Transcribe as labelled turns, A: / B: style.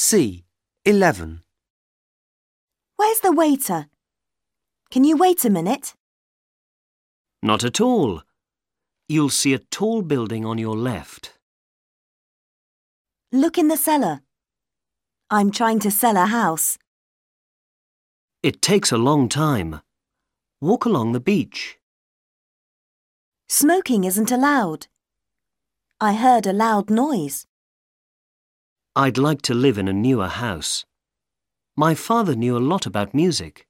A: C. 11.
B: Where's the waiter? Can you wait a minute?
A: Not at all. You'll see a tall building on your left.
B: Look in the cellar. I'm trying to sell a house.
A: It takes a long time. Walk along the beach.
B: Smoking isn't allowed. I heard a loud noise.
A: I'd like to live in a newer house. My father knew a lot about music.